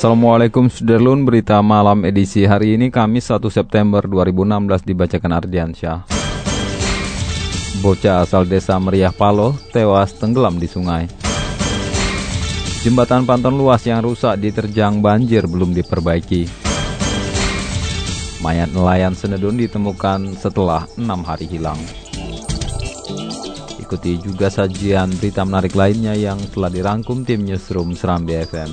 Assalamualaikum Sudarlun, berita malam edisi hari ini Kamis 1 September 2016 dibacakan Ardiansyah. Bocah asal desa Meriah Paloh tewas tenggelam di sungai. Jembatan Panton luas yang rusak diterjang banjir belum diperbaiki. Mayat nelayan Senedun ditemukan setelah enam hari hilang. Ikuti juga sajian berita menarik lainnya yang telah dirangkum tim Newsroom Seram BFM.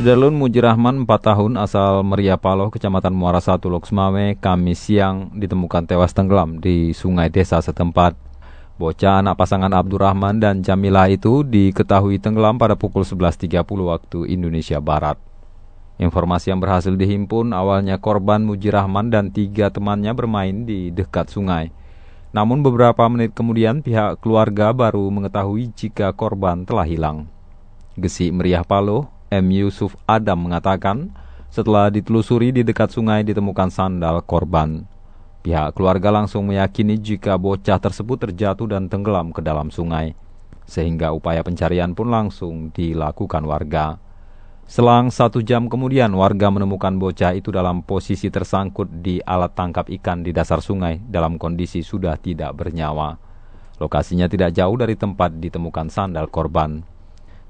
Sudarlun Mujirahman 4 tahun asal Meria Paloh, Kecamatan Muara Satu, Loksmawe, Kamis siang ditemukan tewas tenggelam di sungai desa setempat. Bocah anak pasangan Abdurrahman dan Jamilah itu diketahui tenggelam pada pukul 11.30 waktu Indonesia Barat. Informasi yang berhasil dihimpun awalnya korban Mujirahman dan tiga temannya bermain di dekat sungai. Namun beberapa menit kemudian pihak keluarga baru mengetahui jika korban telah hilang. Gesi Meriah Paloh, M. Yusuf Adam mengatakan, setelah ditelusuri di dekat sungai ditemukan sandal korban. Pihak keluarga langsung meyakini jika bocah tersebut terjatuh dan tenggelam ke dalam sungai, sehingga upaya pencarian pun langsung dilakukan warga. Selang satu jam kemudian, warga menemukan bocah itu dalam posisi tersangkut di alat tangkap ikan di dasar sungai dalam kondisi sudah tidak bernyawa. Lokasinya tidak jauh dari tempat ditemukan sandal korban.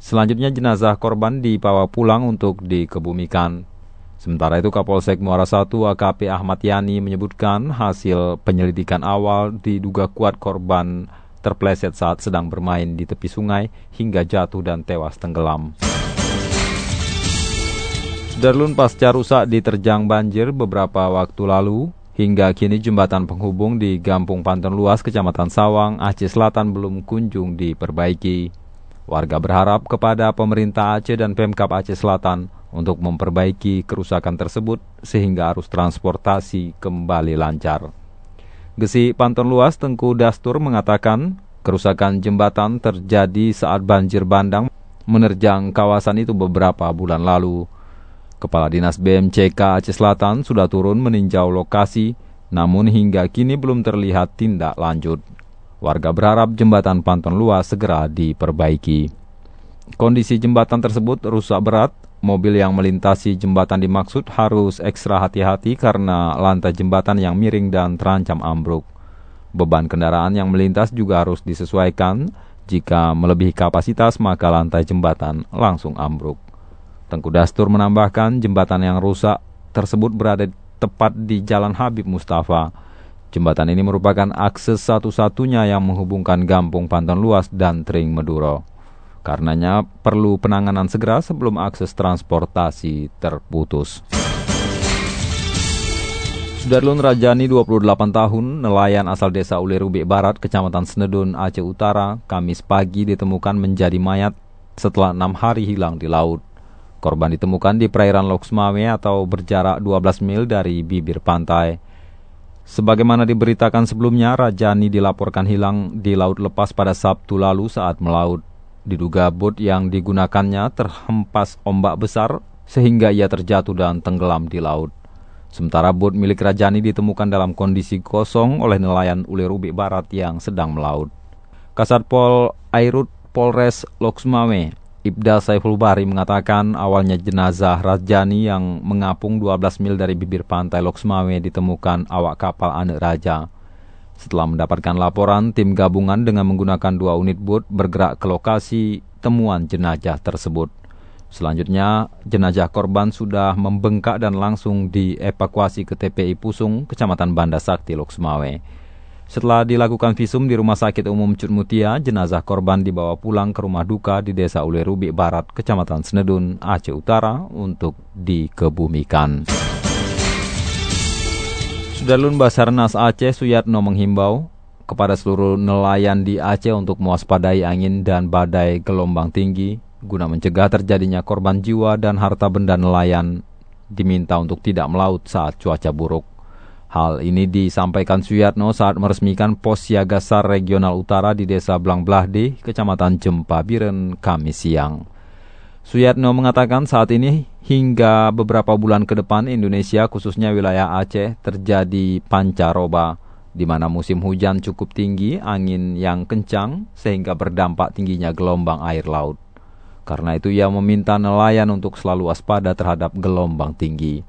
Selanjutnya jenazah korban dibawa pulang untuk dikebumikan. Sementara itu Kapolsek Muara I AKP Ahmad Yani menyebutkan hasil penyelidikan awal diduga kuat korban terpleset saat sedang bermain di tepi sungai hingga jatuh dan tewas tenggelam. Darlun pasca rusak diterjang banjir beberapa waktu lalu, hingga kini jembatan penghubung di Gampung Panten Luas, Kecamatan Sawang, Aceh Selatan belum kunjung diperbaiki. Warga berharap kepada pemerintah Aceh dan Pemkap Aceh Selatan untuk memperbaiki kerusakan tersebut sehingga arus transportasi kembali lancar. Gesi Panton Luas Tengku Dastur mengatakan kerusakan jembatan terjadi saat banjir bandang menerjang kawasan itu beberapa bulan lalu. Kepala Dinas BMCK Aceh Selatan sudah turun meninjau lokasi, namun hingga kini belum terlihat tindak lanjut. Warga berharap jembatan Panton Luas segera diperbaiki. Kondisi jembatan tersebut rusak berat, mobil yang melintasi jembatan dimaksud harus ekstra hati-hati karena lantai jembatan yang miring dan terancam ambruk. Beban kendaraan yang melintas juga harus disesuaikan, jika melebihi kapasitas maka lantai jembatan langsung ambruk. Tengku Dastur menambahkan jembatan yang rusak tersebut berada tepat di Jalan Habib Mustafa, Jembatan ini merupakan akses satu-satunya yang menghubungkan Gampung Panton Luas dan Tring Meduro. Karenanya perlu penanganan segera sebelum akses transportasi terputus. Sudarlun Rajani 28 tahun, nelayan asal desa Ulerubik Barat, Kecamatan Senedun, Aceh Utara, Kamis pagi ditemukan menjadi mayat setelah enam hari hilang di laut. Korban ditemukan di perairan Loksmawe atau berjarak 12 mil dari bibir pantai. Sebagaimana diberitakan sebelumnya, Rajani dilaporkan hilang di laut lepas pada Sabtu lalu saat melaut. Diduga bot yang digunakannya terhempas ombak besar sehingga ia terjatuh dan tenggelam di laut. Sementara bot milik Rajani ditemukan dalam kondisi kosong oleh nelayan Ulerubi Barat yang sedang melaut. Kasat Pol Airut Polres Loksmawe Ibda Saiful Bari mengatakan awalnya jenazah Rajani yang mengapung 12 mil dari bibir pantai Loksmawe ditemukan awak kapal Anek Raja. Setelah mendapatkan laporan, tim gabungan dengan menggunakan dua unit boot bergerak ke lokasi temuan jenazah tersebut. Selanjutnya, jenazah korban sudah membengkak dan langsung dievakuasi ke TPI Pusung, Kecamatan Banda Sakti, Loksmawe. Setelah dilakukan visum di Rumah Sakit Umum Cutmutia, jenazah korban dibawa pulang ke rumah duka di Desa Ulerubi Barat, Kecamatan Senedun, Aceh Utara untuk dikebumikan. Sudarlun Basarnas Aceh Suyatno menghimbau kepada seluruh nelayan di Aceh untuk mewaspadai angin dan badai gelombang tinggi guna mencegah terjadinya korban jiwa dan harta benda nelayan diminta untuk tidak melaut saat cuaca buruk. Hal ini disampaikan Suyatno saat meresmikan pos siaga SAR regional utara di Desa Blangblahde, Kecamatan Jempa Biren, Kamis siang. Suyatno mengatakan saat ini hingga beberapa bulan ke depan Indonesia khususnya wilayah Aceh terjadi pancaroba di mana musim hujan cukup tinggi, angin yang kencang sehingga berdampak tingginya gelombang air laut. Karena itu ia meminta nelayan untuk selalu waspada terhadap gelombang tinggi.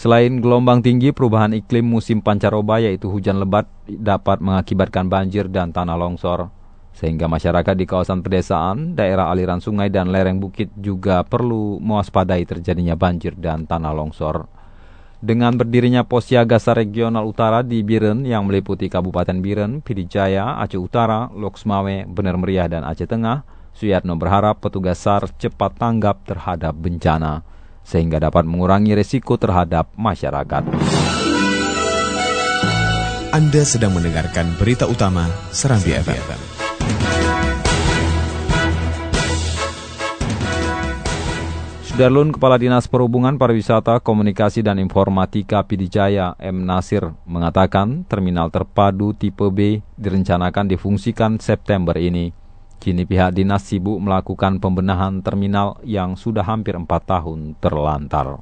Selain gelombang tinggi, perubahan iklim musim pancaroba yaitu hujan lebat dapat mengakibatkan banjir dan tanah longsor. Sehingga masyarakat di kawasan pedesaan, daerah aliran sungai dan lereng bukit juga perlu mewaspadai terjadinya banjir dan tanah longsor. Dengan berdirinya pos siaga regional utara di Biren yang meliputi Kabupaten Biren, Pidijaya, Aceh Utara, Loksmawe, Bener Meriah, dan Aceh Tengah, Suyatno berharap petugas SAR cepat tanggap terhadap bencana sehingga dapat mengurangi resiko terhadap masyarakat. Anda sedang mendengarkan berita utama Serambi FM. Sudarlun Kepala Dinas Perhubungan Pariwisata Komunikasi dan Informatika Pidijaya M. Nasir mengatakan terminal terpadu tipe B direncanakan difungsikan September ini. Kini pihak dinas sibuk melakukan pembenahan terminal yang sudah hampir empat tahun terlantar.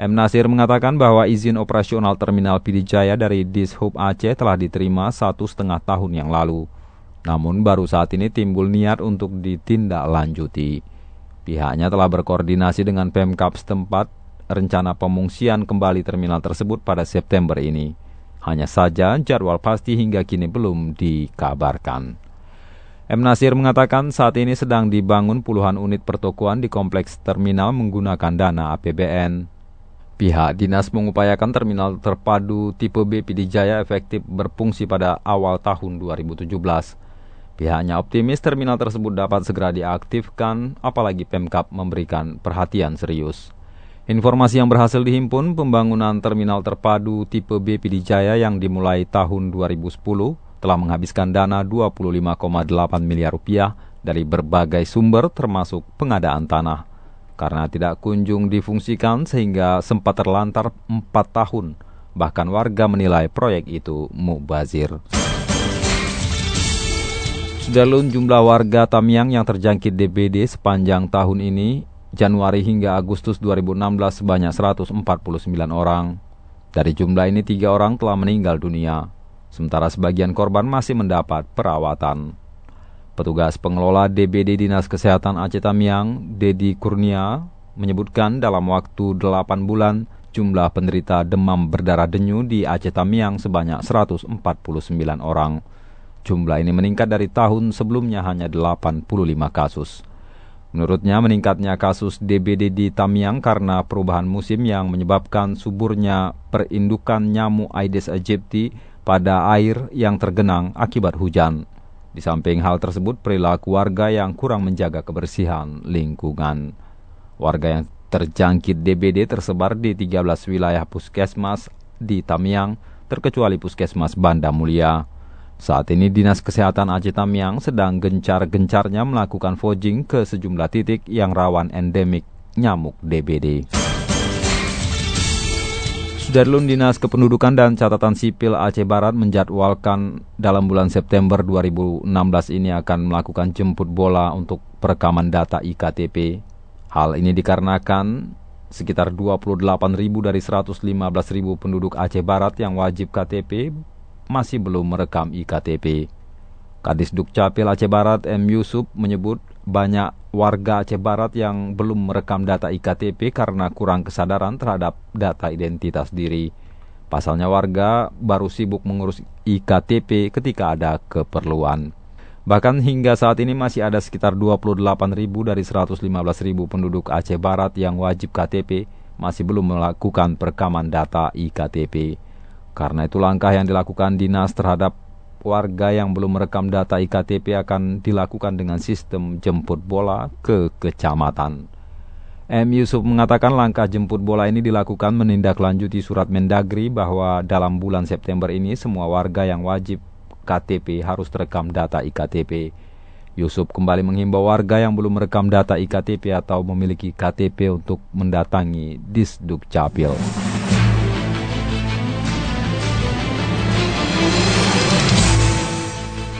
M. Nasir mengatakan bahwa izin operasional terminal Pidijaya dari Dishub Aceh telah diterima satu setengah tahun yang lalu. Namun baru saat ini timbul niat untuk ditindaklanjuti. Pihaknya telah berkoordinasi dengan Pemkap setempat rencana pemungsian kembali terminal tersebut pada September ini. Hanya saja jadwal pasti hingga kini belum dikabarkan. M. Nasir mengatakan saat ini sedang dibangun puluhan unit pertokoan di kompleks terminal menggunakan dana APBN. Pihak dinas mengupayakan terminal terpadu tipe B Pidijaya efektif berfungsi pada awal tahun 2017. Pihaknya optimis terminal tersebut dapat segera diaktifkan, apalagi Pemkap memberikan perhatian serius. Informasi yang berhasil dihimpun, pembangunan terminal terpadu tipe B Pidijaya yang dimulai tahun 2010 telah menghabiskan dana 25,8 miliar rupiah dari berbagai sumber termasuk pengadaan tanah. Karena tidak kunjung difungsikan sehingga sempat terlantar 4 tahun. Bahkan warga menilai proyek itu mubazir. Sudarlun jumlah warga Tamiang yang terjangkit DBD sepanjang tahun ini Januari hingga Agustus 2016 sebanyak 149 orang. Dari jumlah ini tiga orang telah meninggal dunia sementara sebagian korban masih mendapat perawatan. Petugas pengelola DBD Dinas Kesehatan Aceh Tamiang, Dedi Kurnia, menyebutkan dalam waktu 8 bulan jumlah penderita demam berdarah denyu di Aceh Tamiang sebanyak 149 orang. Jumlah ini meningkat dari tahun sebelumnya hanya 85 kasus. Menurutnya meningkatnya kasus DBD di Tamiang karena perubahan musim yang menyebabkan suburnya perindukan nyamuk Aedes aegypti pada air yang tergenang akibat hujan. Di samping hal tersebut, perilaku warga yang kurang menjaga kebersihan lingkungan. Warga yang terjangkit DBD tersebar di 13 wilayah puskesmas di Tamiang, terkecuali puskesmas Banda Mulia. Saat ini Dinas Kesehatan Aceh Tamiang sedang gencar-gencarnya melakukan fojing ke sejumlah titik yang rawan endemik nyamuk DBD. Sudarlun Dinas Kependudukan dan Catatan Sipil Aceh Barat menjadwalkan dalam bulan September 2016 ini akan melakukan jemput bola untuk perekaman data IKTP. Hal ini dikarenakan sekitar 28 ribu dari 115 ribu penduduk Aceh Barat yang wajib KTP masih belum merekam IKTP. Kadis Dukcapil Aceh Barat M. Yusuf menyebut banyak warga Aceh Barat yang belum merekam data IKTP karena kurang kesadaran terhadap data identitas diri. Pasalnya warga baru sibuk mengurus IKTP ketika ada keperluan. Bahkan hingga saat ini masih ada sekitar 28 ribu dari 115 ribu penduduk Aceh Barat yang wajib KTP masih belum melakukan perekaman data IKTP. Karena itu langkah yang dilakukan dinas terhadap warga yang belum merekam data IKTP akan dilakukan dengan sistem jemput bola ke kecamatan. M. Yusuf mengatakan langkah jemput bola ini dilakukan menindaklanjuti surat Mendagri bahwa dalam bulan September ini semua warga yang wajib KTP harus terekam data IKTP. Yusuf kembali menghimbau warga yang belum merekam data IKTP atau memiliki KTP untuk mendatangi Disduk Capil.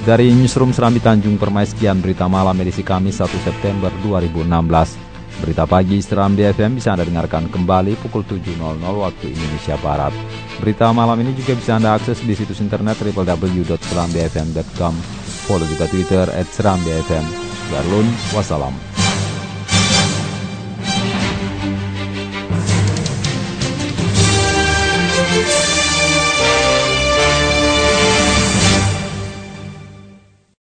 Dari Newsroom Serambi Tanjung Permai sekian berita malam edisi Kamis 1 September 2016. Berita pagi Seram BFM bisa Anda dengarkan kembali pukul 7.00 waktu Indonesia Barat. Berita malam ini juga bisa Anda akses di situs internet www.serambfm.com. Follow juga Twitter at Seram BFM. Garlun, wassalam.